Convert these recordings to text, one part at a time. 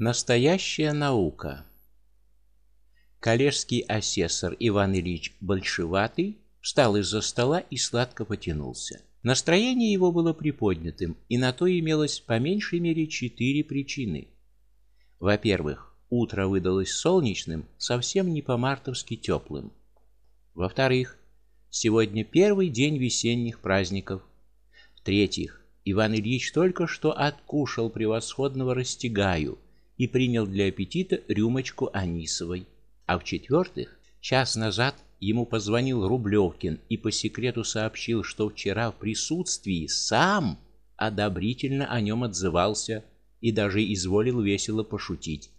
Настоящая наука. Коллежский асессор Иван Ильич Большеватый встал из-за стола и сладко потянулся. Настроение его было приподнятым, и на то имелось по меньшей мере четыре причины. Во-первых, утро выдалось солнечным, совсем не по-мартовски теплым. Во-вторых, сегодня первый день весенних праздников. В-третьих, Иван Ильич только что откушал превосходного растягаю и принял для аппетита рюмочку анисовой. А в-четвертых, час назад ему позвонил Рублевкин и по секрету сообщил, что вчера в присутствии сам одобрительно о нем отзывался и даже изволил весело пошутить.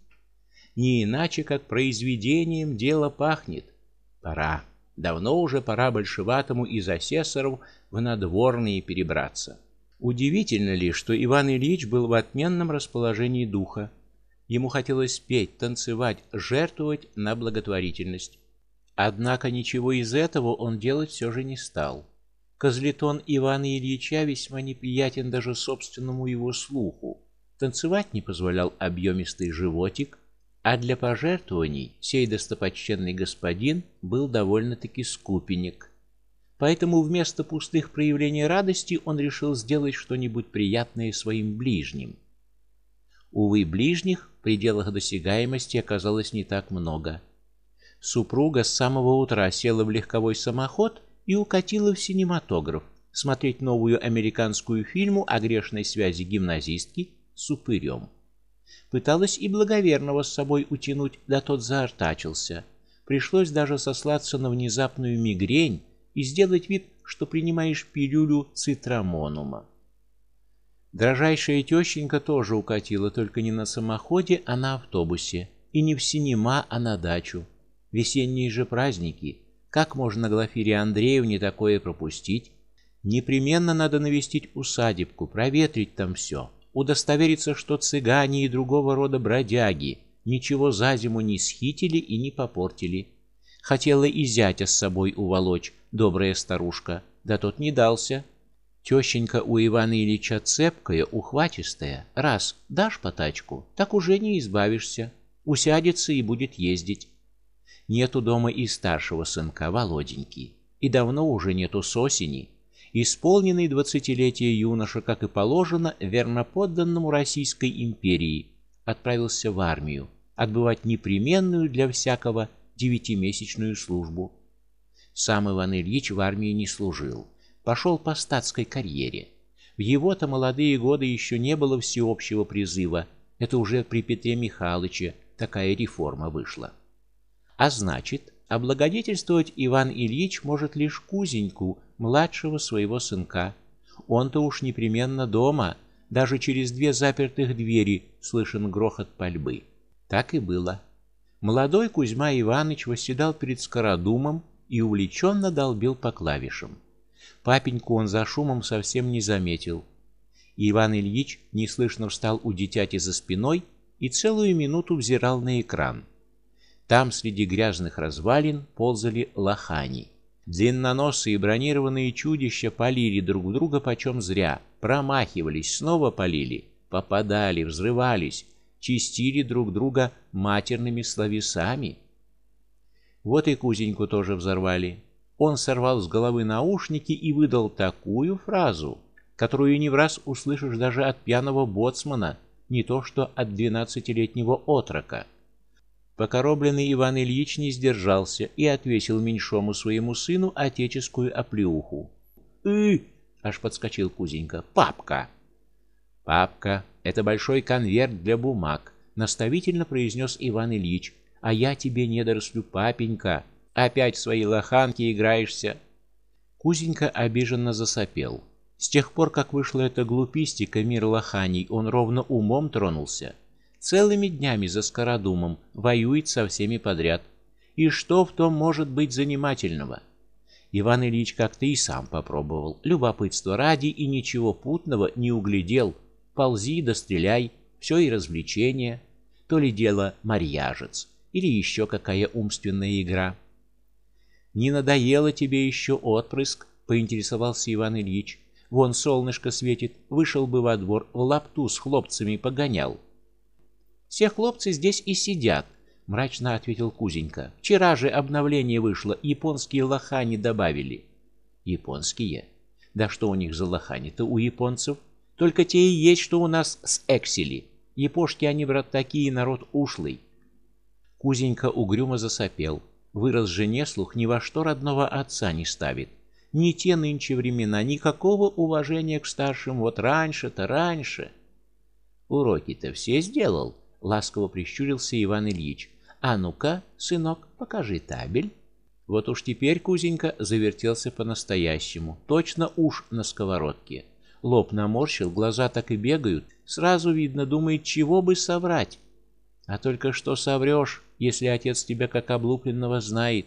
Не иначе, как произведением дело пахнет. Пора. Давно уже пора большеватому из асессоров в надворные перебраться. Удивительно ли, что Иван Ильич был в отменном расположении духа. Ему хотелось петь, танцевать, жертвовать на благотворительность. Однако ничего из этого он делать все же не стал. Козлетон Ивана Ильича весьма неприятен даже собственному его слуху. Танцевать не позволял объемистый животик, а для пожертвований сей достопочтенный господин был довольно-таки скупенек. Поэтому вместо пустых проявлений радости он решил сделать что-нибудь приятное своим ближним. Увы, ближних в пределах досягаемости оказалось не так много. Супруга с самого утра села в легковой самоход и укатила в синематограф смотреть новую американскую фильму о грешной связи гимназистки с упырем. Пыталась и благоверного с собой утянуть, да тот заортачился. Пришлось даже сослаться на внезапную мигрень и сделать вид, что принимаешь пилюлю цитрамонума. Дрожайшая тещенька тоже укатила, только не на самоходе, а на автобусе, и не в синема, а на дачу. Весенние же праздники, как можно Глафире Андреевне такое пропустить? Непременно надо навестить усадебку, проветрить там все, удостовериться, что цыгане и другого рода бродяги ничего за зиму не схитили и не попортили. Хотела и зятя с собой уволочь, добрая старушка, да тот не дался. Тещенька у Ивана Ильича цепкая, ухватистая. Раз дашь по тачку, так уже не избавишься. Усядется и будет ездить. Нету дома и старшего сынка Володеньки, и давно уже нету с осени. Исполненный двадцатилетия юноша, как и положено, верноподданному Российской империи, отправился в армию отбывать непременную для всякого девятимесячную службу. Сам Иван Ильич в армии не служил пошел по статской карьере. В его-то молодые годы еще не было всеобщего призыва. Это уже при Петре Михайловиче такая реформа вышла. А значит, облагодетельствовать Иван Ильич может лишь кузеньку, младшего своего сынка. Он-то уж непременно дома, даже через две запертых двери слышен грохот пальбы. Так и было. Молодой Кузьма Иванович восседал перед скородумом и увлеченно долбил по клавишам. Папеньку он за шумом совсем не заметил. Иван Ильич неслышно встал у дитяти за спиной и целую минуту взирал на экран. Там среди грязных развалин ползали лохани. Длинноносые бронированные чудища полили друг друга почем зря, промахивались, снова полили, попадали, взрывались, чистили друг друга матерными словесами. Вот и кузеньку тоже взорвали. Он сорвал с головы наушники и выдал такую фразу, которую не в раз услышишь даже от пьяного боцмана, не то что от двенадцатилетнего отрока. Покоробленный Иван Ильич не сдержался и отвесил меньшому своему сыну отеческую оплеуху. "Ы!" аж подскочил Кузенька. "Папка!" "Папка это большой конверт для бумаг", наставительно произнес Иван Ильич. "А я тебе не дорослю, папенька. Опять в свои лоханки играешься. Кузенька обиженно засопел. С тех пор, как вышла эта глупистика мир лоханий, он ровно умом тронулся. Целыми днями за скородумом воюет со всеми подряд. И что в том может быть занимательного? Иван Ильич как-то и сам попробовал, любопытство ради и ничего путного не углядел. Ползи да все и развлечение, то ли дело марьяжец или еще какая умственная игра. Не надоело тебе еще отпрыск? поинтересовался Иван Ильич. Вон солнышко светит, вышел бы во двор, в лапту с хлопцами погонял. Все хлопцы здесь и сидят, мрачно ответил Кузенька. Вчера же обновление вышло, японские лохани добавили. Японские? Да что у них за лохани-то у японцев? Только те и есть, что у нас с Эксели. Япошки они, брат, такие, народ ушлый. Кузенька угрюмо засопел. Вырос жене слух ни во что родного отца не ставит. Не те нынче времена, никакого уважения к старшим. Вот раньше-то, раньше. Уроки-то все сделал, ласково прищурился Иван Ильич. А ну-ка, сынок, покажи табель. Вот уж теперь Кузенька завертелся по-настоящему, точно уж на сковородке. Лоб наморщил, глаза так и бегают, сразу видно, думает, чего бы соврать. А только что соврешь, если отец тебя как облупленного знает.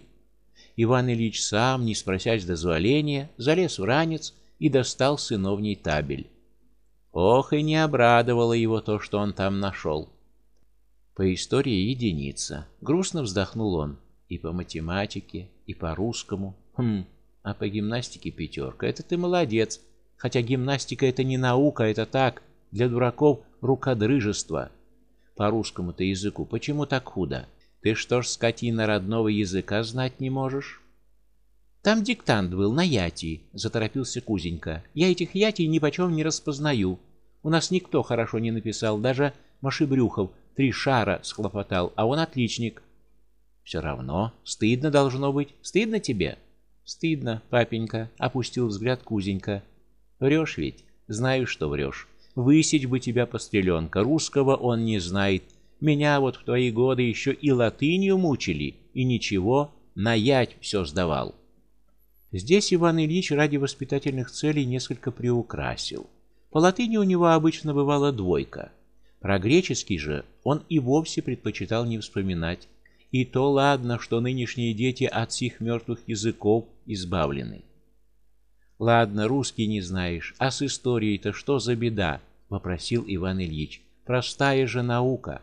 Иван Ильич сам, не спросясь дозволения, залез в ранец и достал сыновний табель. Ох, и не обрадовало его то, что он там нашел. По истории единица. Грустно вздохнул он. И по математике, и по русскому. Хм, а по гимнастике пятерка. Это ты молодец. Хотя гимнастика это не наука, это так, для дураков рукодрыжество. По русскому-то языку почему так худо? Ты что ж, скотина, родного языка знать не можешь? Там диктант был на яти, заторопился Кузенька. Я этих ятий ни почем не распознаю. У нас никто хорошо не написал, даже Машибрюхов три шара схлопотал, а он отличник. Все равно стыдно должно быть. Стыдно тебе? Стыдно, папенька, опустил взгляд Кузенька. Врешь ведь? Знаю, что врешь. Высечь бы тебя постреленка, русского он не знает. Меня вот в твои годы еще и латынью мучили, и ничего, наять все сдавал. Здесь Иван Ильич ради воспитательных целей несколько приукрасил. По латыни у него обычно бывала двойка. Про греческий же он и вовсе предпочитал не вспоминать. И то ладно, что нынешние дети от сих мертвых языков избавлены. Ладно, русский не знаешь, а с историей-то что за беда? вопросил Иван Ильич. Простая же наука.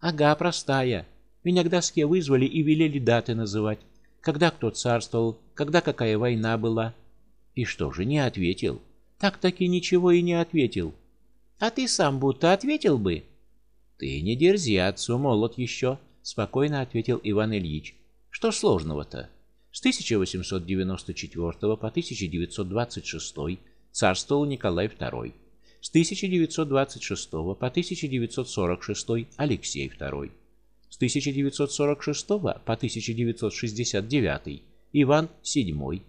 Ага, простая. Меня к доске вызвали и велели даты называть. Когда кто царствовал, когда какая война была. И что же не ответил? Так-таки ничего и не ответил. А ты сам будто ответил бы. Ты не дерзи, отцу молод еще, спокойно ответил Иван Ильич. Что сложного-то? С 1894 по 1926 царствовал Николай II. С 1926 по 1946 Алексей II. С 1946 по 1969 Иван VII.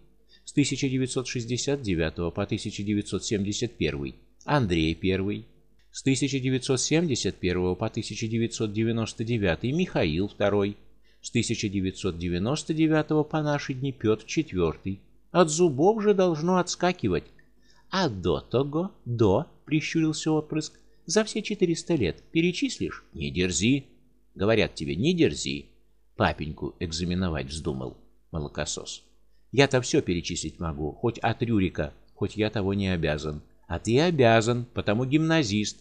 С 1969 по 1971 Андрей I, с 1971 по 1999 Михаил II, с 1999 по наши дни Петр IV. От зубов же должно отскакивать. А до того, до, прищурился отпрыск, за все 400 лет перечислишь? Не дерзи. Говорят тебе, не дерзи. Папеньку экзаменовать вздумал, молокосос. Я-то все перечислить могу, хоть от Рюрика, хоть я того не обязан. А ты обязан, потому гимназист.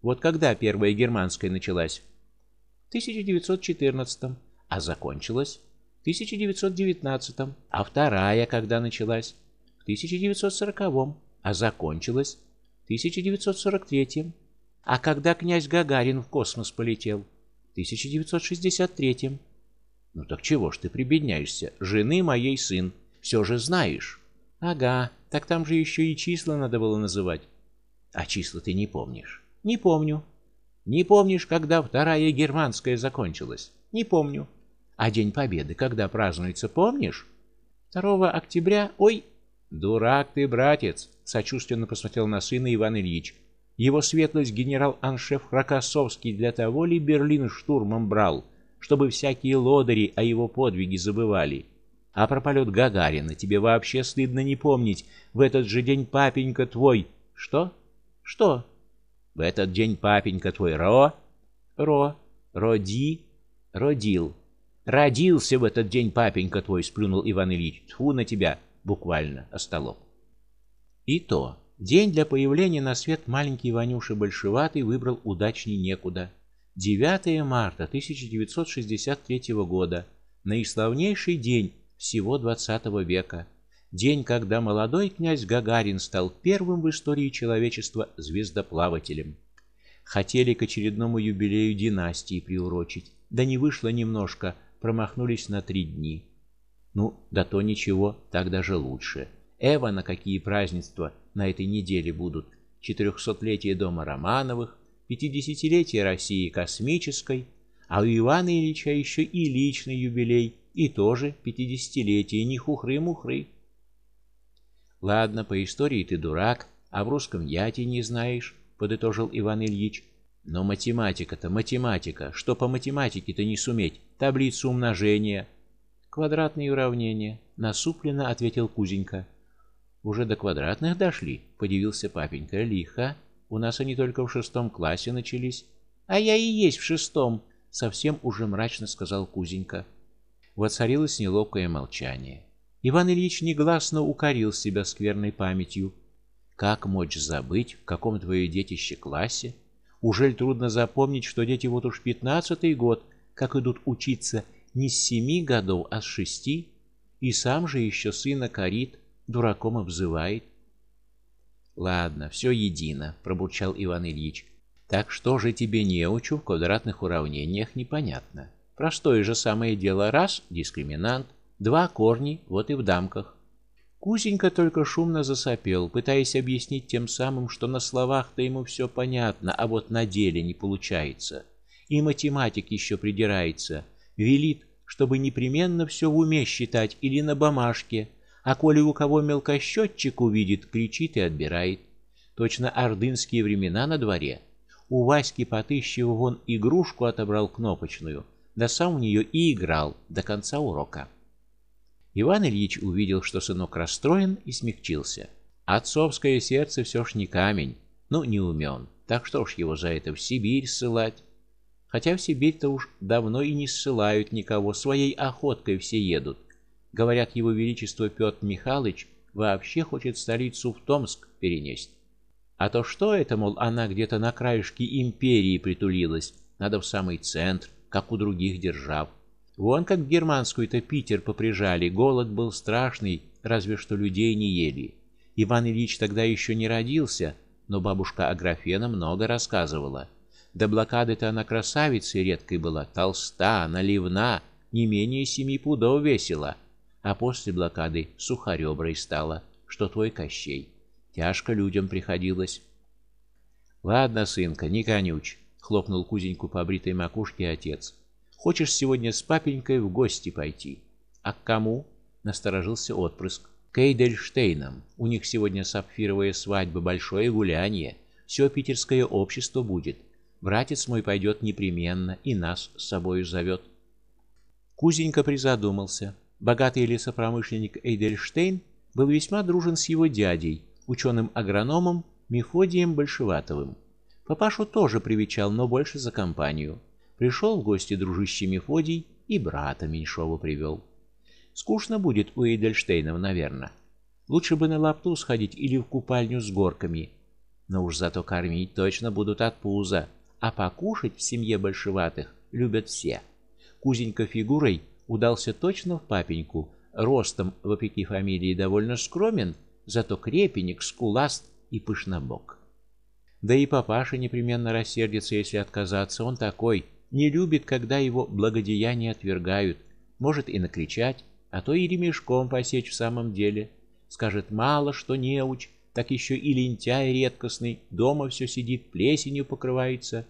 Вот когда первая германская началась? В 1914 а закончилась в 1919 а вторая когда началась? В 1940 а закончилась в 1943 а когда князь Гагарин в космос полетел? В 1963 Ну так чего ж ты прибедняешься? Жены моей сын, все же знаешь. Ага, так там же еще и числа надо было называть. А числа ты не помнишь? Не помню. Не помнишь, когда вторая германская закончилась? Не помню. А День Победы когда празднуется, помнишь? 2 октября. Ой, дурак ты, братец, сочувственно посмотрел на сына Иван Ильич. Его светлость генерал-аншеф Рокоссовский для того ли Берлин штурмом брал, чтобы всякие лодыри о его подвиге забывали. А про полет Гагарина тебе вообще стыдно не помнить. В этот же день папенька твой... Что? Что? В этот день папенька твой Ро... Ро... Роди... Родил. Родился в этот день папенька твой, сплюнул Иван Ильич. Тьфу на тебя, буквально, остолоп. И то, день для появления на свет маленький Ванюши Большеватый выбрал удачней некуда. 9 марта 1963 года, наиславнейший день всего XX века, день, когда молодой князь Гагарин стал первым в истории человечества звездоплавателем. Хотели к очередному юбилею династии приурочить, да не вышло немножко, промахнулись на три дни. Ну, да то ничего, так даже лучше. Эва на какие празднества на этой неделе будут? Четырехсотлетие дома Романовых, пятидесятилетие России космической, а у Ивана Ильича еще и личный юбилей, и тоже пятидесятилетие, не хухры-мухры. Ладно, по истории ты дурак, а в русском я тебя не знаешь, подытожил Иван Ильич. Но математика-то математика, что по математике-то не суметь? Таблицу умножения, квадратные уравнения, насупленно ответил Кузенька. Уже до квадратных дошли, подивился папенька. Лихо. У нас они только в шестом классе начались. А я и есть в шестом, совсем уже мрачно сказал Кузенька. Воцарилось неловкое молчание. Иван Ильич негласно укорил себя скверной памятью. Как мочь забыть, в каком твое детище классе? Ужель трудно запомнить, что дети вот уж пятнадцатый год, как идут учиться не с семи годов, а с шести, и сам же еще сына корит, дураком обзывает. Ладно, все едино, пробурчал Иван Ильич. Так что же тебе не учу в квадратных уравнениях непонятно. Простое же самое дело: раз дискриминант, два корни, вот и в дамках. Кузенька только шумно засопел, пытаясь объяснить тем самым, что на словах-то ему все понятно, а вот на деле не получается. И математик еще придирается, велит, чтобы непременно все в уме считать или на бумажке, а коли у кого мелкосчетчик увидит, кричит и отбирает. Точно ордынские времена на дворе. У Васьки Потыщева вон игрушку отобрал кнопочную, да сам в нее и играл до конца урока. Иван Ильич увидел, что сынок расстроен и смягчился. Отцовское сердце все ж не камень, ну не умен. Так что ж его за это в Сибирь ссылать? Хотя в Сибирь-то уж давно и не ссылают никого, своей охоткой все едут. Говорят, его величество Петр Михайлович вообще хочет столицу в Томск перенести. А то что это, мол, она где-то на краешке империи притулилась, надо в самый центр, как у других держав. Вон как в германскую-то Питер поприжали, голод был страшный, разве что людей не ели. Иван Ильич тогда еще не родился, но бабушка Аграфена много рассказывала. До блокады-то она красавицей редкой была, толста, наливна, не менее семи пудов весила, а после блокады сухореброй стала, что твой Кощей. Тяжко людям приходилось. Ладно, сынка, не конюч, хлопнул кузеньку по бритой макушке отец. Хочешь сегодня с папенькой в гости пойти? А к кому? насторожился отпрыск. К Эйдельштейнам. У них сегодня сапфировая свадьба, большое гуляние. Все питерское общество будет. Братец мой пойдет непременно и нас с собой зовет. Кузенька призадумался. Богатый лесопромышленник Эйдельштейн был весьма дружен с его дядей, ученым-агрономом Мефодием Большеватовым. Папашу тоже привечал, но больше за компанию. Пришел в гости дружище Мефодий и брата меньшого привел. Скучно будет у Эйдельштейнов, наверное. Лучше бы на лапту сходить или в купальню с горками. Но уж зато кормить точно будут от пуза, а покушать в семье большеватых любят все. Кузенька фигурой удался точно в папеньку, ростом, вопреки фамилии, довольно скромен, зато крепенек, скуласт и пышнобок. Да и папаша непременно рассердится, если отказаться, он такой не любит, когда его благодеяния отвергают, может и накричать, а то и ремешком посечь в самом деле. Скажет мало, что неуч, так еще и лентяй редкостный, дома все сидит, плесенью покрывается,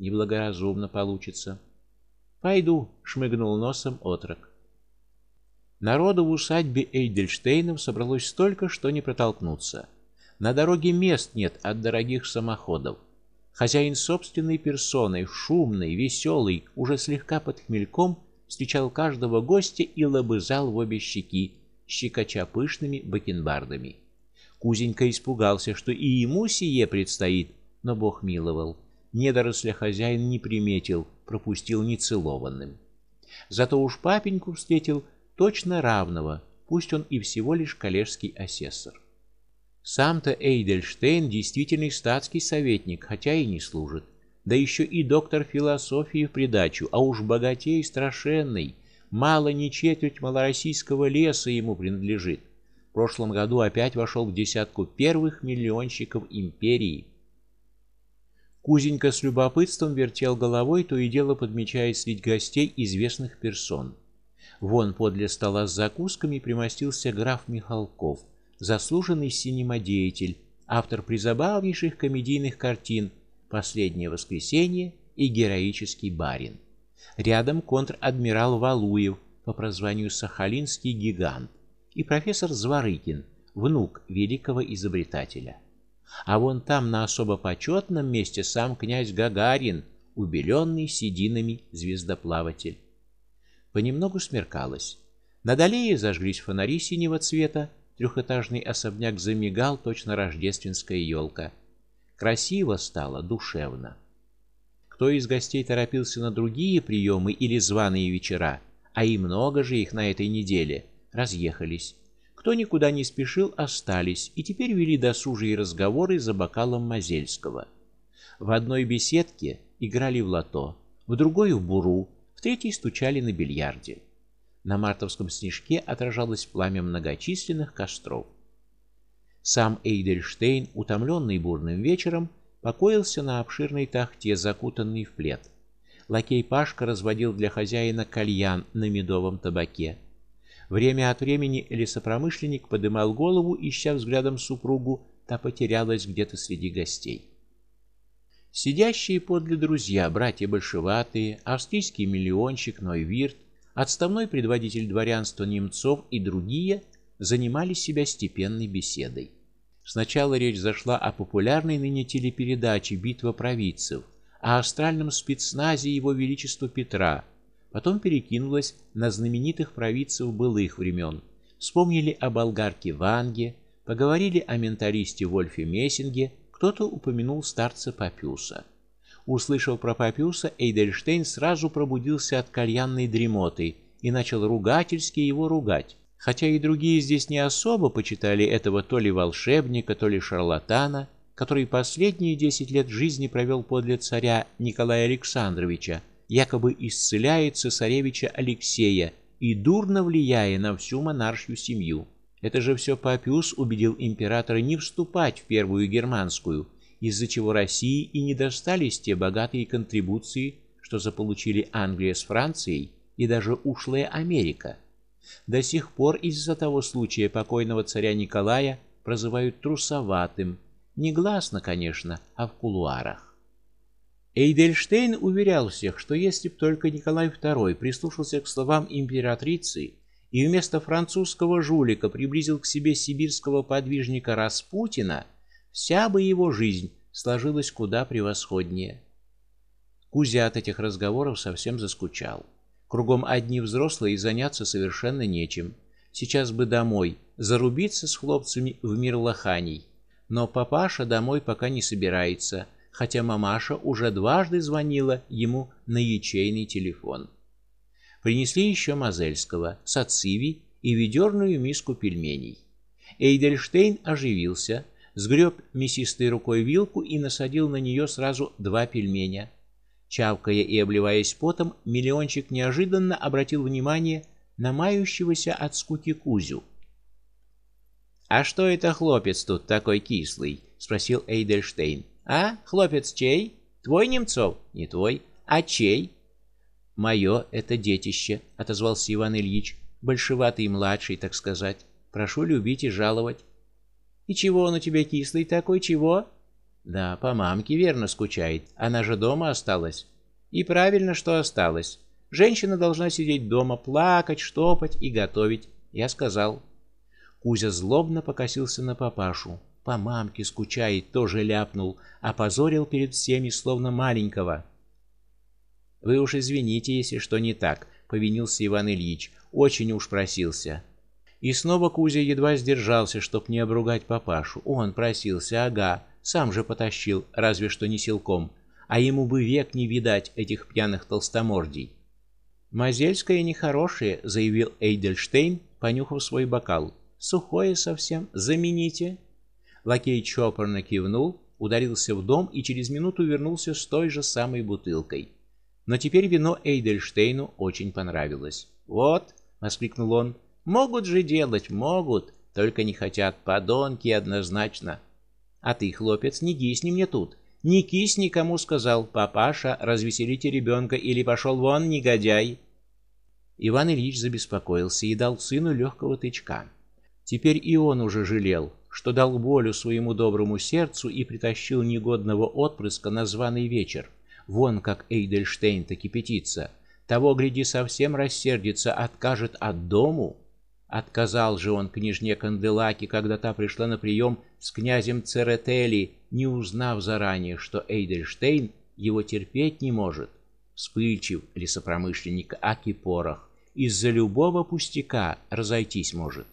неблагоразумно получится. Пойду, шмыгнул носом отрок. Народу в усадьбе Эйдельштейнов собралось столько, что не протолкнуться. На дороге мест нет от дорогих самоходов. Хозяин собственной персоной, шумный, веселый, уже слегка под хмельком, встречал каждого гостя и лобызал в обе щеки, щекоча пышными бакенбардами. Кузенька испугался, что и ему сие предстоит, но Бог миловал. Недоросля хозяин не приметил, пропустил нецелованным. Зато уж папеньку встретил точно равного, пусть он и всего лишь коллежский асессор. Сам-то Эйдельштейн действительный статский советник, хотя и не служит. Да еще и доктор философии в придачу, а уж богатей страшенный. Мало не четверть малороссийского леса ему принадлежит. В прошлом году опять вошел в десятку первых миллионщиков империи. Кузенька с любопытством вертел головой, то и дело подмечая среди гостей известных персон. Вон подле стола с закусками примостился граф Михалков, заслуженный синемодеятель, автор призабавнейших комедийных картин Последнее воскресенье и Героический барин. Рядом контр-адмирал Валуев по прозванию Сахалинский гигант и профессор Зворыкин, внук великого изобретателя. А вон там на особо почетном месте сам князь Гагарин, убеленный сединами звездоплаватель. Понемногу смеркалось. Над аллеей зажглись фонари синего цвета, трехэтажный особняк замигал, точно рождественская елка. Красиво стало, душевно. Кто из гостей торопился на другие приемы или званые вечера, а и много же их на этой неделе, разъехались. Кто никуда не спешил, остались и теперь вели досужие разговоры за бокалом Мазельского. В одной беседке играли в лото, в другой в буру, в третьей стучали на бильярде. На мартовском снежке отражалось пламя многочисленных костров. Сам Эйдельштейн, утомленный бурным вечером, покоился на обширной тахте, закутанный в плед. Лакей Пашка разводил для хозяина кальян на медовом табаке. Время от времени лесопромышленник подымал голову, ища взглядом супругу, та потерялась где-то среди гостей. Сидящие подле друзья, братья большеватые, австрийский миллионщик Нойвирт, отставной предводитель дворянства Немцов и другие занимали себя степенной беседой. Сначала речь зашла о популярной ныне телепередаче Битва провидцев, о астральном спецназе его величества Петра, потом перекинулась на знаменитых провидцев былых времен. Вспомнили о болгарке Ванге, поговорили о менталисте Вольфе Мессинге, кто-то упомянул старца Папюса. Услышав про Папюса, Эйдельштейн сразу пробудился от кальянной дремоты и начал ругательски его ругать. Хотя и другие здесь не особо почитали этого то ли волшебника, то ли шарлатана, который последние десять лет жизни провел подле царя Николая Александровича, якобы исцеляет цесаревича Алексея и дурно влияя на всю монаршую семью. Это же все Папиус убедил императора не вступать в первую германскую, из-за чего России и не достались те богатые контрибуции, что заполучили Англия с Францией и даже ушлая Америка. До сих пор из-за того случая покойного царя Николая прозывают трусоватым, негласно, конечно, а в кулуарах. Эйдельштейн уверял всех, что если б только Николай II прислушался к словам императрицы и вместо французского жулика приблизил к себе сибирского подвижника Распутина, вся бы его жизнь сложилась куда превосходнее. Кузя от этих разговоров совсем заскучал. Кругом одни взрослые и заняться совершенно нечем. Сейчас бы домой, зарубиться с хлопцами в мир лоханий. Но папаша домой пока не собирается хотя мамаша уже дважды звонила ему на ячейный телефон. Принесли еще Мазельского, сациви и ведерную миску пельменей. Эйдельштейн оживился, сгреб мясистой рукой вилку и насадил на нее сразу два пельменя. Чавкая и обливаясь потом, миллиончик неожиданно обратил внимание на мающегося от скуки Кузю. А что это хлопец тут такой кислый? спросил Эйдельштейн. А, хлопец чей? Твой Немцов? Не твой. А чей? Мое это детище, отозвался Иван Ильич, большеватый младший, так сказать. Прошу любить и жаловать. И чего он у тебя кислый такой, чего? Да, по мамке верно скучает. Она же дома осталась. И правильно, что осталась. Женщина должна сидеть дома, плакать, штопать и готовить. Я сказал. Кузя злобно покосился на папашу по мамке скучает, тоже ляпнул, опозорил перед всеми словно маленького. Вы уж извините, если что не так, повинился Иван Ильич. Очень уж просился. И снова Кузя едва сдержался, чтоб не обругать папашу. Он просился, ага, сам же потащил, разве что не силком, а ему бы век не видать этих пьяных толстомордий. Мазельское нехорошее, заявил Эйдельштейн, понюхав свой бокал. Сухое совсем, замените. Лакей чопорно кивнул, ударился в дом и через минуту вернулся с той же самой бутылкой. Но теперь вино Эйдельштейну очень понравилось. "Вот", воскликнул он. "Могут же делать, могут, только не хотят подонки однозначно. А ты, хлопец, не гисни мне тут. Не кись никому сказал: "Папаша, развеселите ребенка или пошел вон, негодяй". Иван Ильич забеспокоился и дал сыну легкого тычка. Теперь и он уже жалел, что дал волю своему доброму сердцу и притащил негодного отпрыска на званый вечер. Вон как Эйдельштейн-то кипятится. Того гляди совсем рассердится, откажет от дому. Отказал же он княжне Канделаке, когда та пришла на прием с князем Церетели, не узнав заранее, что Эйдельштейн его терпеть не может. Вспыльчив лесопромышленник Аки Порох, из-за любого пустяка разойтись может.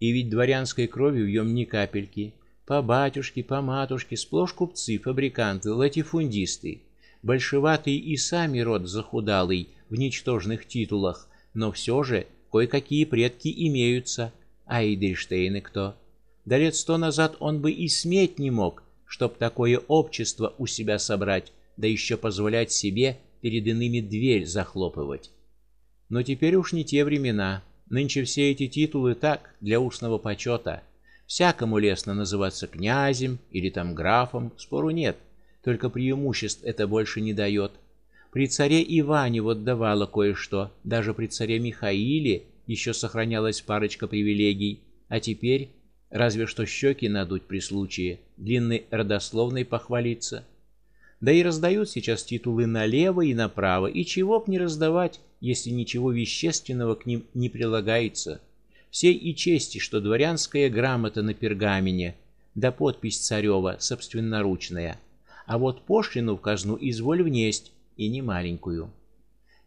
И ведь дворянской крови в нем ни капельки. По батюшке, по матушке сплошь купцы, фабриканты, латифундисты. Большеватый и сами род захудалый в ничтожных титулах, но все же кое-какие предки имеются. А Эйдельштейны кто? Да лет сто назад он бы и сметь не мог, чтоб такое общество у себя собрать, да еще позволять себе перед иными дверь захлопывать. Но теперь уж не те времена. Нынче все эти титулы так, для устного почета. Всякому лестно называться князем или там графом, спору нет. Только преимуществ это больше не дает. При царе Иване вот давало кое-что, даже при царе Михаиле еще сохранялась парочка привилегий, а теперь разве что щеки надуть при случае, длинной родословной похвалиться. Да и раздают сейчас титулы налево и направо, и чего б не раздавать, если ничего вещественного к ним не прилагается. Всей и чести, что дворянская грамота на пергамене, да подпись царева собственноручная. А вот пошлину в казну изволь внесть, и не маленькую.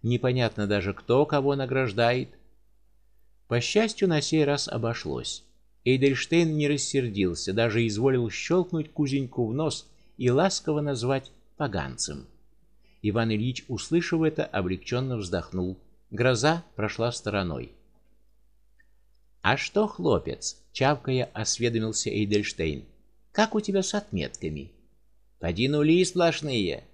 Непонятно даже, кто кого награждает. По счастью, на сей раз обошлось. Эйдельштейн не рассердился, даже изволил щелкнуть кузеньку в нос и ласково назвать поганцем. Иван Ильич, услышав это, облегченно вздохнул. Гроза прошла стороной. А что, хлопец, чавкая осведомился Эйдельштейн. Как у тебя с отметками? Поди нули сплошные.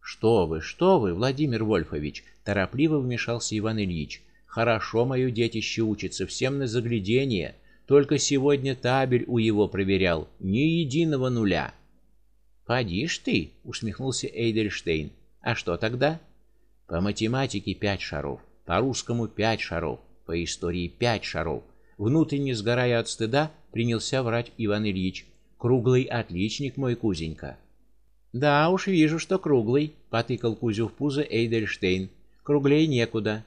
Что вы, что вы, Владимир Вольфович, торопливо вмешался Иван Ильич. Хорошо моё детище учится, всем на заглядение. Только сегодня табель у его проверял, ни единого нуля. Поди ты, усмехнулся Эйдельштейн. А что тогда? По математике пять шаров, по русскому пять шаров, по истории пять шаров. Внутренне сгорая от стыда, принялся врать Иван Ильич. Круглый отличник мой кузенька. Да уж вижу, что круглый, потыкал Кузю в пузо Эйдельштейн. Круглей некуда.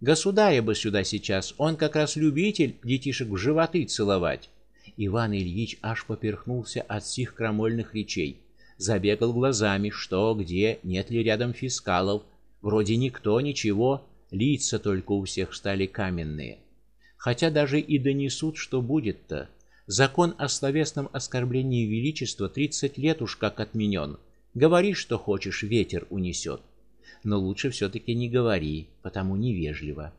Государя бы сюда сейчас, он как раз любитель детишек в животы целовать. Иван Ильич аж поперхнулся от сих крамольных речей забегал глазами, что, где, нет ли рядом фискалов. Вроде никто, ничего, лица только у всех стали каменные. Хотя даже и донесут, что будет-то. Закон о словесном оскорблении величества тридцать лет уж как отменен. Говори, что хочешь, ветер унесет. Но лучше все таки не говори, потому невежливо.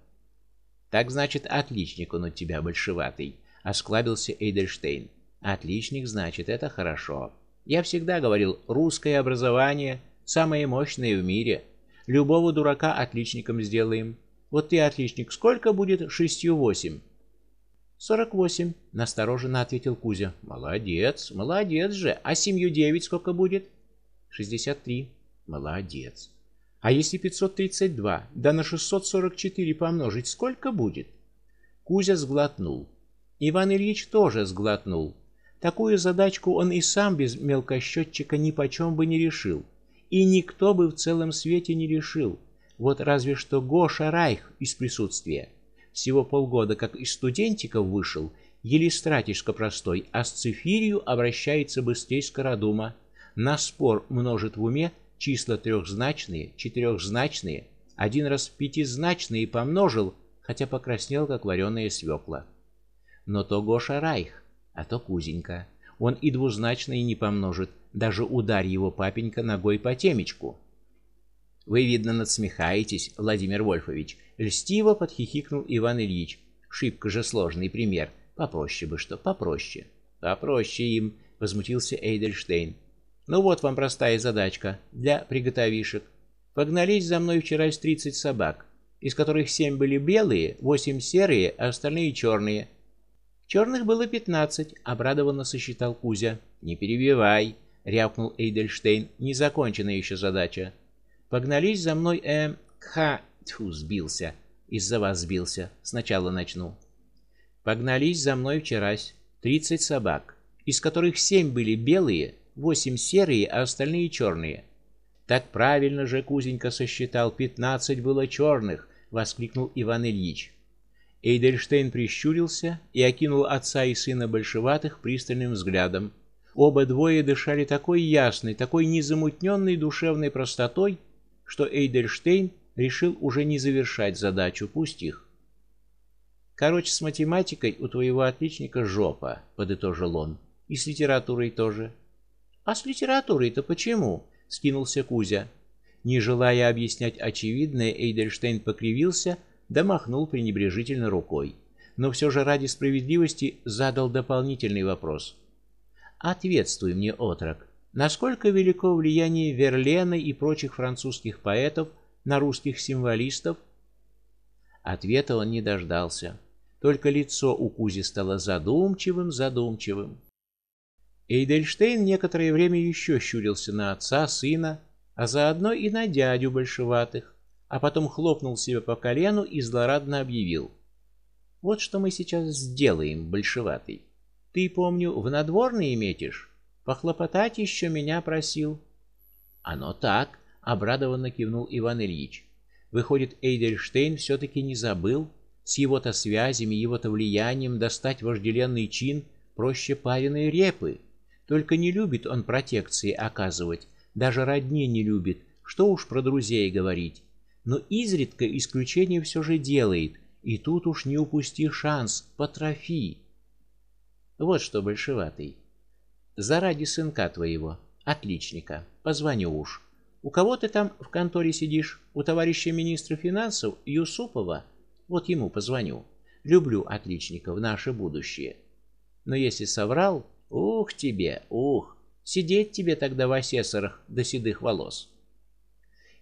Так значит, отличник он у тебя большеватый, осклабился Эйдельштейн. Отличник, значит, это хорошо. Я всегда говорил, русское образование самое мощное в мире. Любого дурака отличником сделаем. Вот ты отличник, сколько будет шестью восемь? Сорок восемь, настороженно ответил Кузя. Молодец, молодец же. А семью девять сколько будет? Шестьдесят три. Молодец. А если пятьсот тридцать два, да на шестьсот сорок четыре помножить, сколько будет? Кузя сглотнул. Иван Ильич тоже сглотнул. Такую задачку он и сам без мелкосчетчика ни почем бы не решил, и никто бы в целом свете не решил. Вот разве что Гоша Райх из присутствия. Всего полгода как из студентиков вышел, еле стратишко простой, а с цифирью обращается быстрее скородума. На спор множит в уме числа трехзначные, четырехзначные, один раз пятизначные помножил, хотя покраснел как вареная свекла. Но то Гоша Райх а то Кузенька. Он и двузначно и не помножит, даже ударь его папенька ногой по темечку. Вы видно надсмехаетесь, Владимир Вольфович, льстиво подхихикнул Иван Ильич. Шибко же сложный пример. Попроще бы что, попроще. Попроще им, возмутился Эйдельштейн. Ну вот вам простая задачка для приготовишек. Погнались за мной вчера с тридцать собак, из которых семь были белые, восемь серые, а остальные черные. Черных было пятнадцать, обрадованно сосчитал Кузя. Не перебивай, рявкнул Эйдельштейн. Не закончена еще задача. Погнались за мной, э, ха, тьфу, сбился. Из-за вас сбился. Сначала начну. Погнались за мной вчерась тридцать собак, из которых семь были белые, восемь серые, а остальные черные. Так правильно же Кузенька сосчитал, пятнадцать было черных, воскликнул Иван Ильич. Эйдельштейн прищурился и окинул отца и сына большеватых пристальным взглядом. Оба двое дышали такой ясной, такой незамутненной душевной простотой, что Эйдельштейн решил уже не завершать задачу, пусть их. Короче, с математикой у твоего отличника жопа, подытожил он. И с литературой тоже. А с литературой-то почему? скинулся Кузя. Не желая объяснять очевидное, Эйдельштейн покривился, да махнул пренебрежительно рукой. Но все же ради справедливости задал дополнительный вопрос. Ответствуй мне, отрок, насколько велико влияние Верлена и прочих французских поэтов на русских символистов? Ответа он не дождался. Только лицо у Кузи стало задумчивым, задумчивым. Эйдельштейн некоторое время еще щурился на отца, сына, а заодно и на дядю большеватых, а потом хлопнул себя по колену и злорадно объявил: "Вот что мы сейчас сделаем, большеватый. Ты, помню, в надворные метишь, похлопотать еще меня просил". "Оно так", обрадованно кивнул Иван Ильич. Выходит, Эйдельштейн все таки не забыл, с его-то связями, его-то влиянием достать вожделенный чин проще пареной репы. Только не любит он протекции оказывать, даже родне не любит, что уж про друзей говорить. Но изредка исключение все же делает, и тут уж не упусти шанс, потрофи. Вот что, большеватый. Заради сынка твоего, отличника, позвоню уж. У кого ты там в конторе сидишь? У товарища министра финансов Юсупова? Вот ему позвоню. Люблю отличников, наше будущее. Но если соврал, ух тебе, ух, сидеть тебе тогда в асессорах до седых волос.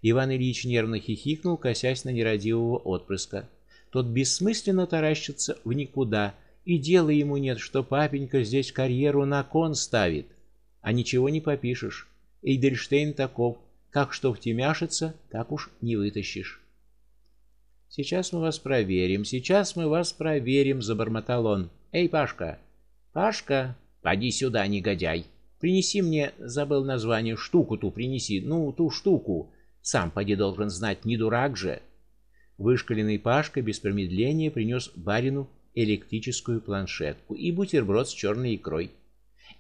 Иван Ильич нервно хихикнул, косясь на нерадивого отпрыска. Тот бессмысленно таращится в никуда, и дела ему нет, что папенька здесь карьеру на кон ставит. А ничего не попишешь. Эйдельштейн таков, как что втемяшится, так уж не вытащишь. Сейчас мы вас проверим, сейчас мы вас проверим, забормотал он. Эй, Пашка. Пашка, поди сюда, негодяй. Принеси мне, забыл название, штуку ту принеси. Ну, ту штуку. Сам поди должен знать, не дурак же. Вышколенный Пашка без промедления принес барину электрическую планшетку и бутерброд с черной икрой.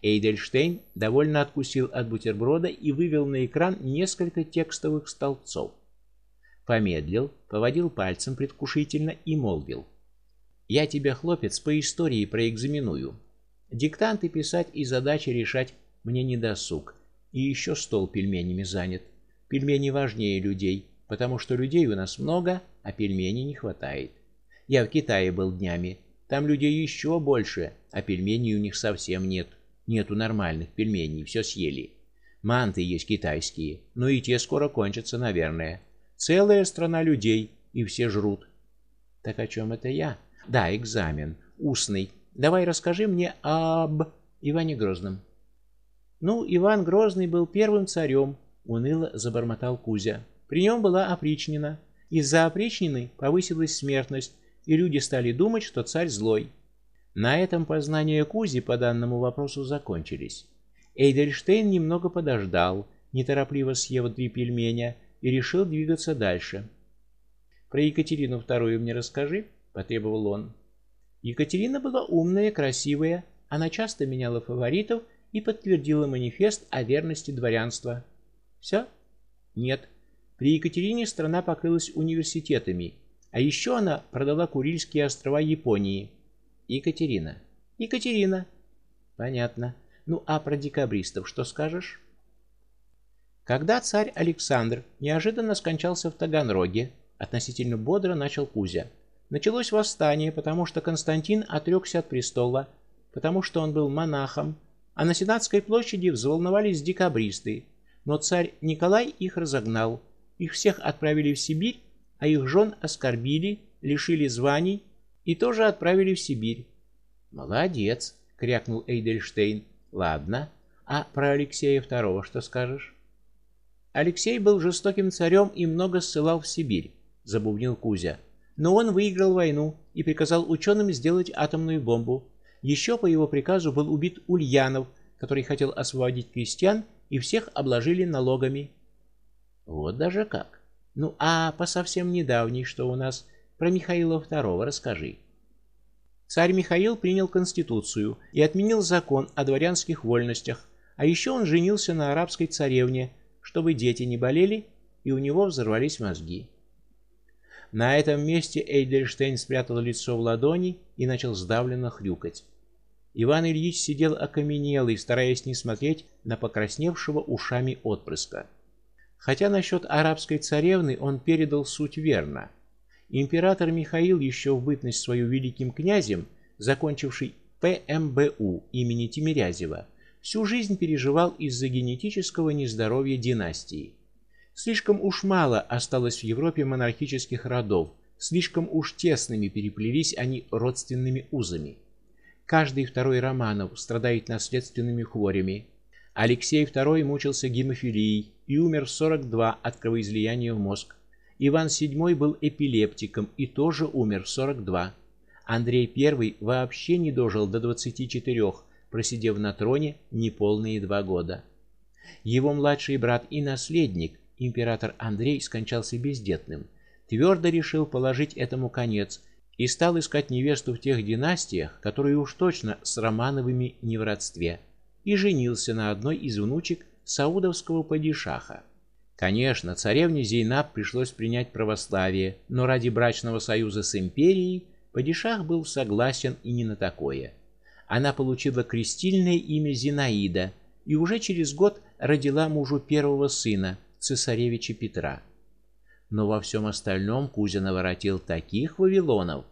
Эйдельштейн довольно откусил от бутерброда и вывел на экран несколько текстовых столбцов помедлил, поводил пальцем предвкушительно и молвил: "Я тебя, хлопец, по истории проэкзаменую. Диктанты писать и задачи решать мне не досуг. И еще стол пельменями занят. Пельмени важнее людей, потому что людей у нас много, а пельменей не хватает. Я в Китае был днями. Там людей еще больше, а пельменей у них совсем нет. Нету нормальных пельменей, все съели. Манты есть китайские, но и те скоро кончатся, наверное. Целая страна людей, и все жрут. Так о чем это я? Да, экзамен, устный. Давай расскажи мне об Иване Грозном. Ну, Иван Грозный был первым царем, уныло забормотал Кузя. При нем была опричнина. Из-за опричнины повысилась смертность, и люди стали думать, что царь злой. На этом познания Кузи по данному вопросу закончились. Эйдельштейн немного подождал, неторопливо съев три пельменя, и решил двигаться дальше. Про Екатерину вторую мне расскажи, потребовал он. Екатерина была умная, красивая, она часто меняла фаворитов и подтвердила манифест о верности дворянства. Все? Нет. При Екатерине страна покрылась университетами, а еще она продала Курильские острова Японии. Екатерина. Екатерина. Понятно. Ну а про декабристов что скажешь? Когда царь Александр неожиданно скончался в Таганроге, относительно бодро начал Кузя. Началось восстание, потому что Константин отрекся от престола, потому что он был монахом, а на Сенатской площади взволновались декабристы. Но царь Николай их разогнал. Их всех отправили в Сибирь, а их жен оскорбили, лишили званий и тоже отправили в Сибирь. Молодец, крякнул Эйдельштейн. Ладно, А про Алексея II что скажешь? Алексей был жестоким царем и много ссылал в Сибирь, забубнил Кузя. Но он выиграл войну и приказал ученым сделать атомную бомбу. Еще по его приказу был убит Ульянов, который хотел освободить крестьян, и всех обложили налогами. Вот даже как. Ну, а по совсем недавней, что у нас про Михаила II расскажи. Царь Михаил принял конституцию и отменил закон о дворянских вольностях, а еще он женился на арабской царевне, чтобы дети не болели, и у него взорвались мозги. На этом месте Эйдельштейн спрятал лицо в ладони и начал сдавленно хрюкать. Иван Ильич сидел окаменелый, стараясь не смотреть на покрасневшего ушами отпрыска. Хотя насчет арабской царевны он передал суть верно. Император Михаил еще в бытность свою великим князем, закончивший ПМБУ имени Тимирязева, всю жизнь переживал из-за генетического нездоровья династии. Слишком уж мало осталось в Европе монархических родов, слишком уж тесными переплелись они родственными узами. Каждый второй Романов страдает наследственными хворями. Алексей II мучился гемофилией и умер в 42 от кровоизлияния в мозг. Иван VII был эпилептиком и тоже умер в 42. Андрей I вообще не дожил до 24, просидев на троне неполные два года. Его младший брат и наследник, император Андрей, скончался бездетным. Твердо решил положить этому конец и стал искать невесту в тех династиях, которые уж точно с Романовыми не в родстве, и женился на одной из внучек саудовского падишаха. Конечно, царевне Зейнаб пришлось принять православие, но ради брачного союза с империей падишах был согласен и не на такое. Она получила крестильное имя Зинаида и уже через год родила мужу первого сына, цесаревича Петра. Но во всем остальном Кузя наворотил таких вавилонов,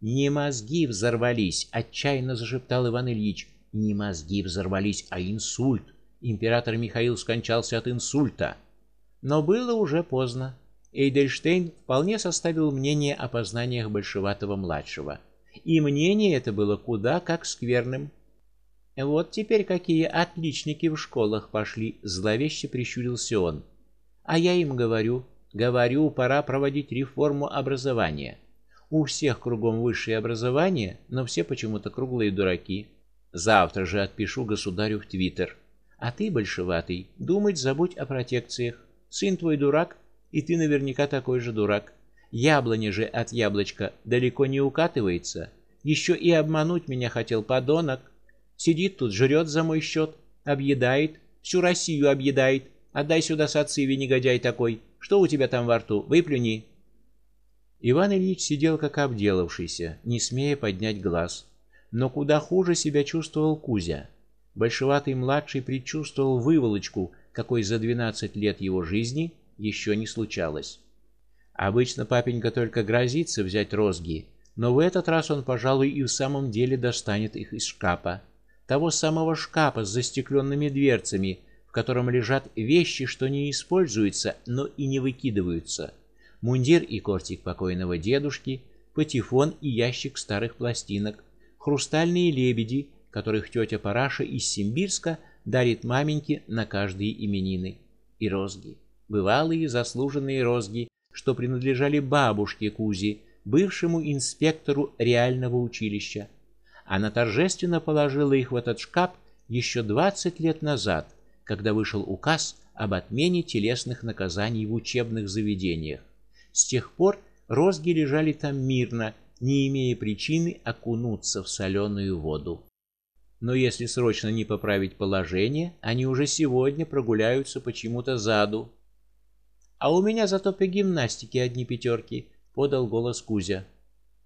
не мозги взорвались, отчаянно зашептал Иван Ильич. Не мозги взорвались, а инсульт. Император Михаил скончался от инсульта. Но было уже поздно. Эйдельштейн вполне составил мнение о познаниях Большеватого младшего, и мнение это было куда как скверным. Вот теперь какие отличники в школах пошли, зловеще прищурился он. А я им говорю, говорю, пора проводить реформу образования. У всех кругом высшее образование, но все почему-то круглые дураки. Завтра же отпишу государю в Твиттер. А ты, большеватый, думать забудь о протекциях. Сын твой дурак, и ты наверняка такой же дурак. Яблоня же от яблочка далеко не укатывается. Еще и обмануть меня хотел подонок. Сидит тут, жрет за мой счет, объедает, всю Россию объедает. Отдай сюда сациви, негодяй такой. Что у тебя там во рту? Выплюни. Иван Ильич сидел как обделавшийся, не смея поднять глаз. Но куда хуже себя чувствовал Кузя. Большеватый младший предчувствовал выволочку, какой за 12 лет его жизни еще не случалось. Обычно папенька только грозится взять розги, но в этот раз он, пожалуй, и в самом деле достанет их из шкафа, того самого шкафа с застекленными дверцами, в котором лежат вещи, что не используются, но и не выкидываются мундир и кортик покойного дедушки, патефон и ящик старых пластинок, хрустальные лебеди, которых тетя Параша из Симбирска дарит маменьке на каждые именины, и розги, бывалые заслуженные розги, что принадлежали бабушке Кузи, бывшему инспектору реального училища. Она торжественно положила их в этот шкаф еще 20 лет назад, когда вышел указ об отмене телесных наказаний в учебных заведениях. С тех пор розги лежали там мирно, не имея причины окунуться в соленую воду. Но если срочно не поправить положение, они уже сегодня прогуляются почему-то заду. А у меня зато по гимнастике одни пятерки», — подал голос Кузя.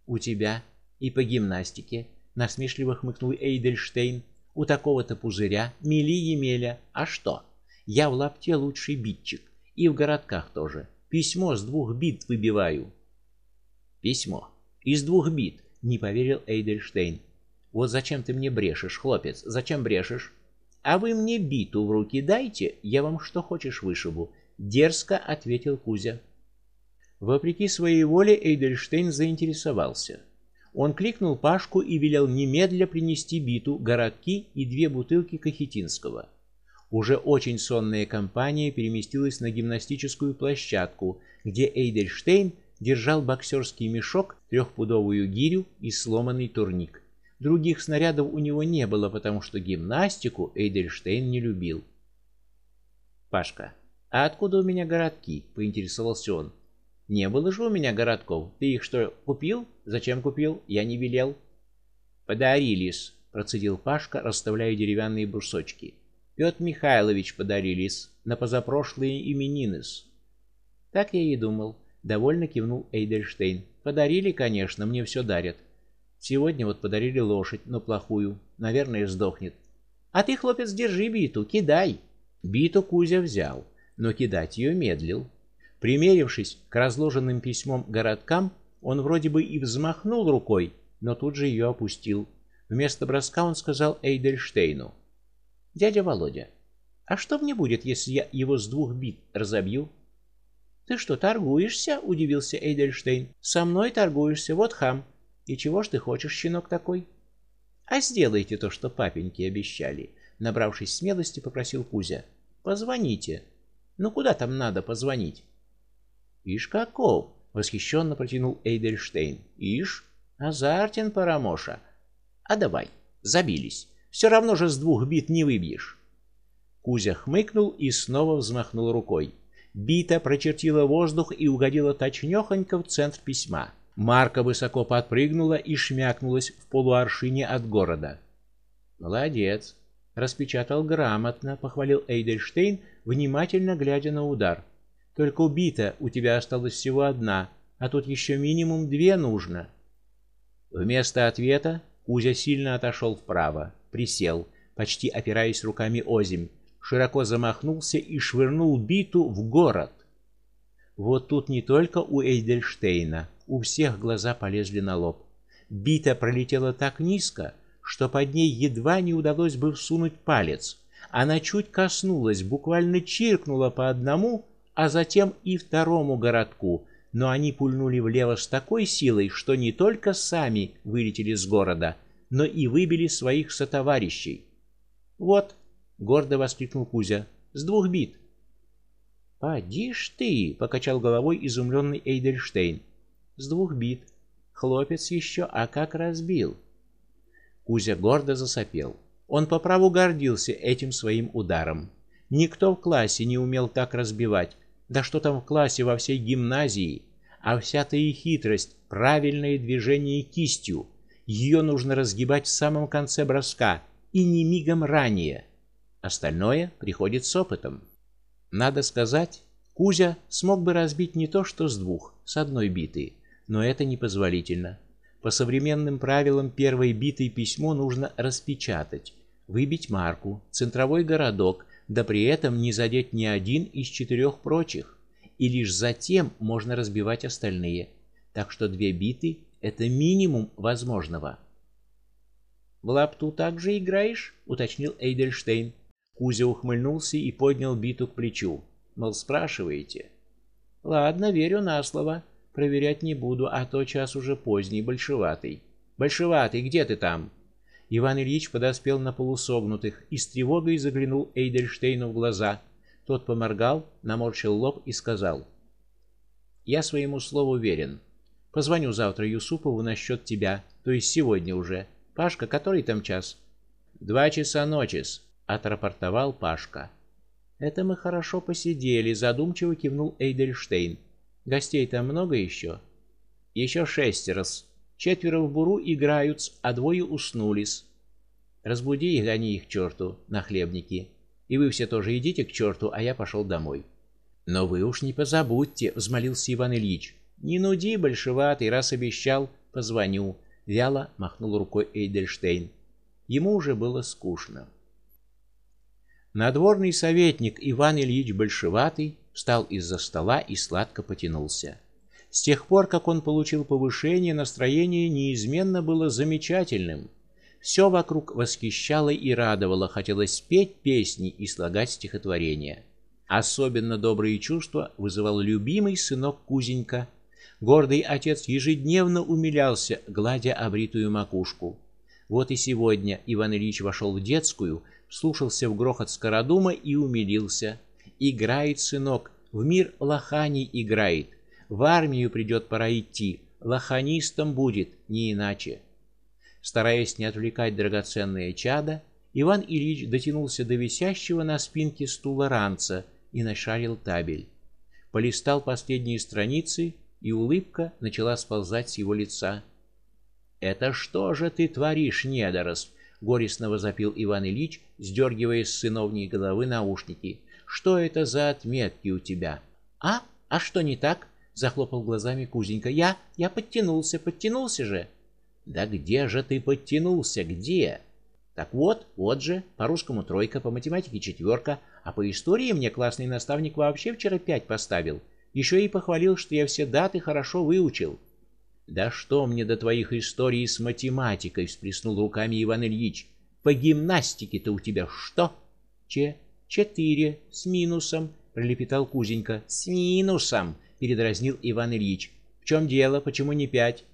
У тебя и по гимнастике, насмешливо хмыкнул Эйдельштейн. У такого-то пузыря мели Емеля. А что? Я в лапте лучший битчик, и в городках тоже. Письмо с двух бит выбиваю. Письмо из двух бит, не поверил Эйдельштейн. Вот зачем ты мне брешешь, хлопец? Зачем брешешь? А вы мне биту в руки дайте, я вам что хочешь вышибу, дерзко ответил Кузя. Вопреки своей воле Эйдельштейн заинтересовался. Он кликнул Пашку и велел немедля принести биту, городки и две бутылки кахетинского. Уже очень сонная компания переместилась на гимнастическую площадку, где Эйдельштейн держал боксерский мешок, трехпудовую гирю и сломанный турник. Других снарядов у него не было, потому что гимнастику Эйдельштейн не любил. Пашка, а откуда у меня городки? поинтересовался он. Не было же у меня городков. Ты их что, купил? Зачем купил? Я не велел. Подарились, процедил Пашка, расставляя деревянные брусочки. Петр Михайлович подарились на позапрошлые именины. Так я и думал, довольно кивнул Эйдельштейн. Подарили, конечно, мне все дарят. Сегодня вот подарили лошадь, но плохую, наверное, сдохнет. А ты, хлопец, держи биту, кидай. Биту Кузя взял, но кидать ее медлил. Примерившись к разложенным письмом городкам, он вроде бы и взмахнул рукой, но тут же ее опустил. Вместо броска он сказал Эйдельштейну: Дядя Володя, а что мне будет, если я его с двух бит разобью? Ты что, торгуешься? удивился Эйдельштейн. Со мной торгуешься, вот хам. И чего ж ты хочешь, щенок такой? А сделайте то, что папеньки обещали, набравшись смелости, попросил Кузя. Позвоните. Ну куда там надо позвонить? Ишь каков, восхищенно протянул Эйдельштейн. Ишь, азартен парамоша. А давай, забились. Все равно же с двух бит не выбьешь. Кузя хмыкнул и снова взмахнул рукой. Бита прочертила воздух и угодила точнёхонько в центр письма. Марка высоко подпрыгнула и шмякнулась в полуаршине от города. Молодец, распечатал грамотно, похвалил Эйдельштейн, внимательно глядя на удар. Только убита у тебя осталась всего одна, а тут еще минимум две нужно. Вместо ответа Кузя сильно отошел вправо присел, почти опираясь руками озимь, широко замахнулся и швырнул биту в город. Вот тут не только у Эйдельштейна, у всех глаза полезли на лоб. Бита пролетела так низко, что под ней едва не удалось бы всунуть палец. Она чуть коснулась, буквально чиркнула по одному, а затем и второму городку, но они пульнули влево с такой силой, что не только сами вылетели с города, но и выбили своих сотоварищей. Вот, гордо воскликнул Кузя. С двух бит. Поди ты, покачал головой изумленный Эйдельштейн. С двух бит. Хлопец еще, а как разбил. Кузя гордо засопел. Он по праву гордился этим своим ударом. Никто в классе не умел так разбивать. Да что там в классе во всей гимназии, а вся-то и хитрость, правильное движение кистью, ее нужно разгибать в самом конце броска и не мигом ранее. Остальное приходит с опытом. Надо сказать, Кузя смог бы разбить не то что с двух, с одной биты, но это непозволительно. По современным правилам первой битой письмо нужно распечатать, выбить марку, центровой городок, да при этом не задеть ни один из четырех прочих, и лишь затем можно разбивать остальные. Так что две биты это минимум возможного. В лапту также играешь? уточнил Эйдельштейн. Кузя ухмыльнулся и поднял биту к плечу. Мол, спрашиваете? Ладно, верю на слово. Проверять не буду, а то час уже поздний, большеватый. Большеватый, где ты там? Иван Ильич подоспел на полусогнутых и с тревогой заглянул Эйдельштейну в глаза. Тот поморгал, наморщил лоб и сказал: "Я своему слову верен. Позвоню завтра Юсупову насчет тебя, то есть сегодня уже. Пашка, который там час? Два часа ночи, отрапортовал Пашка. Это мы хорошо посидели, задумчиво кивнул Эйдельштейн. Гостей там много еще?» «Еще шестеро. Четверо в буру играют, а двое уснулись. Разбуди их, гони их к черту, на хлебники. И вы все тоже идите к черту, а я пошел домой. Но вы уж не позабудьте, взмолился Иван Ильич. Не нуди, большеватый, раз обещал, позвоню. Вяло махнул рукой Эйдельштейн. Ему уже было скучно. Надворный советник Иван Ильич Большеватый встал из-за стола и сладко потянулся. С тех пор, как он получил повышение, настроение неизменно было замечательным. Все вокруг восхищало и радовало, хотелось петь песни и слагать стихотворения. Особенно добрые чувства вызывал любимый сынок Кузенька Гордый отец ежедневно умилялся, гладя обритую макушку. Вот и сегодня Иван Ильич вошел в детскую, слушался в грохот скородума и умилился. Играет сынок, в мир лоханий играет. В армию придет пора идти, лоханистом будет, не иначе. Стараясь не отвлекать драгоценное чадо, Иван Ильич дотянулся до висящего на спинке стула ранца и нашарил табель. Полистал последние страницы, и улыбка начала сползать с его лица. "Это что же ты творишь, недорос?" горестно возопил Иван Ильич, сдергивая с сыновней головы наушники. "Что это за отметки у тебя?" "А? А что не так?" Захлопал глазами Кузенька. "Я я подтянулся, подтянулся же". "Да где же ты подтянулся? Где?" Так вот, вот же, по русскому тройка, по математике четверка, а по истории мне классный наставник вообще вчера пять поставил. Еще и похвалил, что я все даты хорошо выучил. Да что мне до твоих историй с математикой, всплеснул руками Иван Ильич. По гимнастике-то у тебя что? Че четыре с минусом, пролепетал Кузенька. С минусом, передразнил Иван Ильич. В чем дело? Почему не пять?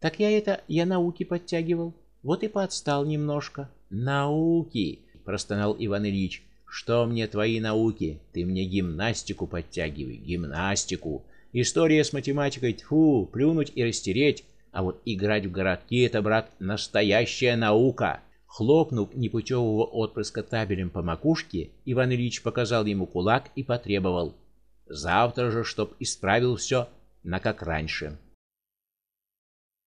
Так я это, я науки подтягивал. Вот и подстал немножко. Науки, простонал Иван Ильич. Что мне твои науки? Ты мне гимнастику подтягивай, гимнастику. История с математикой, тьфу, плюнуть и растереть, а вот играть в городки это, брат, настоящая наука. Хлопнув непутевого отпрыска табелем по макушке, Иван Ильич показал ему кулак и потребовал: "Завтра же, чтоб исправил все, на как раньше".